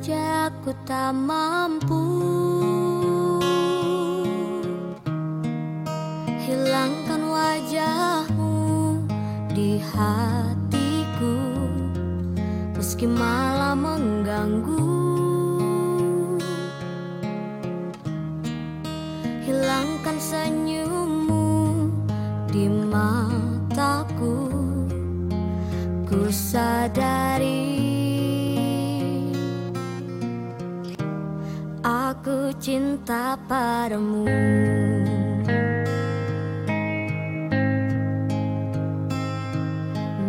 saja ku tak mampu. Hilangkan wajahmu di hatiku. Meski malah mengganggu cinta padamu.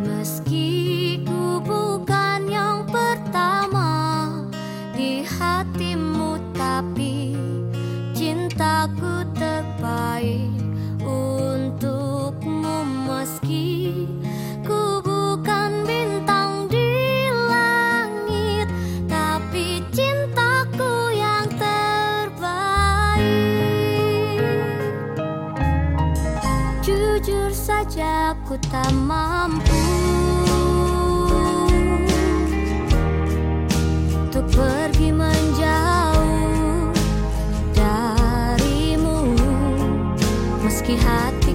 Meski ku bukan yang pertama di hatimu Tapi Jujur saja ku tak mampu Untuk pergi menjauh darimu. Meski hati